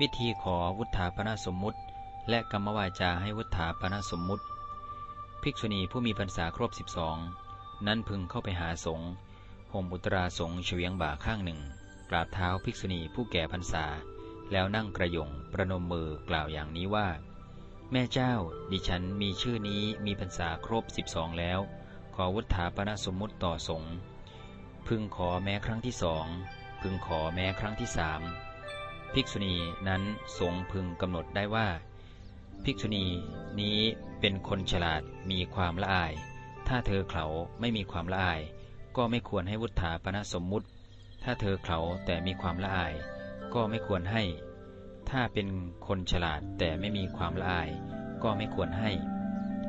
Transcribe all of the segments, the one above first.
วิธีขอวุฒาปนสมมุติ และกรรมวาจาให้วุฒาปนสมมุติ ภิกษุณีผู้มีพรรษาครบสิบสองนั้นพึงเข้าไปหาสงฆ์ห่มอุตราสงฆ์เฉียงบ่าข้างหนึ่ง กราบเท้าภิกษุณีผู้แก่พรรษา แล้วนั่งกระยงประนมมือกล่าวอย่างนี้ว่า แม่เจ้า ดิฉันมีชื่อนี้มีพรรษาครบสิบสองแล้ว ขอวุฒาปนสมมุติต่อสงฆ์พึงขอแม้ครั้งที่สองพึงขอแม้ครั้งที่สาม ภิกษุณีนั้นสงพึงกำหนดได้ว่า ภิกษุณีนี้เป็นคนฉลาดมีความละอาย ถ้าเธอเขาไม่มีความละอาย ก็ไม่ควรให้วุฒาปนสมมุติ ถ้าเธอเขาแต่มีความละอาย ก็ไม่ควรให้ ถ้าเป็นคนฉลาดแต่ไม่มีความละอาย ก็ไม่ควรให้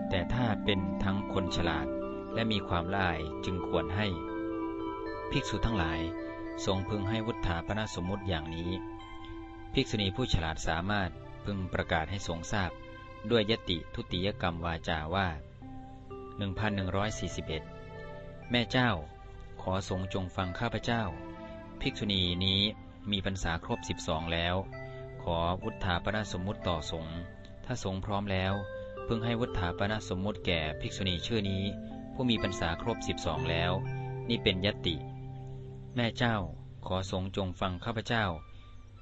แต่ถ้าเป็นทั้งคนฉลาดและมีความละอายจึงควรให้ ภิกษุทั้งหลายทรงพึงให้วุฒาปนสมมุติอย่างนี้ ภิกษุณีผู้ฉลาดสามารถพึงประกาศให้ทรงทราบ ด้วยยติทุติยกรรมวาจาว่า 1141 แม่เจ้า ขอสงจงฟังข้าพเจ้า ภิกษุณีนี้มีพรรษาครบสิบสองแล้ว ขอวุฒาปนสมมุติต่อสงฆ์ถ้าสงฆ์พร้อมแล้วพึงให้วุฒาปนสมมุติแก่ภิกษุณีชื่อนี้ ผู้มีพรรษาครบสิบสองแล้ว นี่เป็นยติ แม่เจ้า ขอสงฆ์จงฟังข้าพเจ้า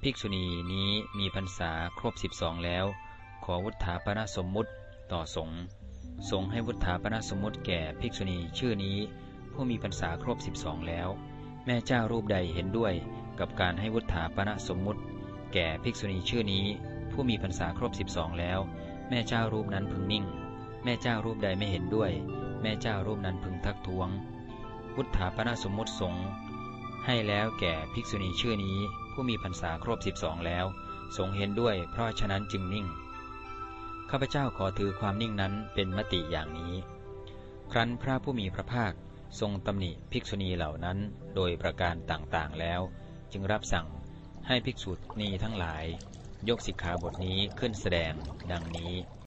ภิกษุณีนี้มีพรรษาครบสิบสองแล้ว ขอวุฒาปนสมมุติต่อสงฆ์สงฆ์ให้วุฒาปนสมมุติแก่ภิกษุณีชื่อนี้ ผู้มีพรรษาครบสิบสองแล้ว แม่เจ้ารูปใดเห็นด้วยกับการให้วุฒาปนสมมุติ แก่ภิกษุณีชื่อนี้ ผู้มีพรรษาครบสิบสองแล้ว แม่เจ้ารูปนั้นพึงนิ่ง แม่เจ้ารูปใดไม่เห็นด้วย แม่เจ้ารูปนั้นพึงทักท้วง วุฒาปนสมมุติสงฆ์ ให้แล้วแก่ภิกษุณีชื่อนี้ ผู้มีพรรษาครบสิบสองแล้วสงเห็นด้วย เพราะฉะนั้นจึงนิ่ง ข้าพเจ้าขอถือความนิ่งนั้นเป็นมติอย่างนี้ ครั้นพระผู้มีพระภาคทรงตำหนิภิกษุณีเหล่านั้นโดยประการต่างๆแล้ว จึงรับสั่งให้ภิกษุณีทั้งหลาย ยกสิกขาบทนี้ขึ้นแสดงดังนี้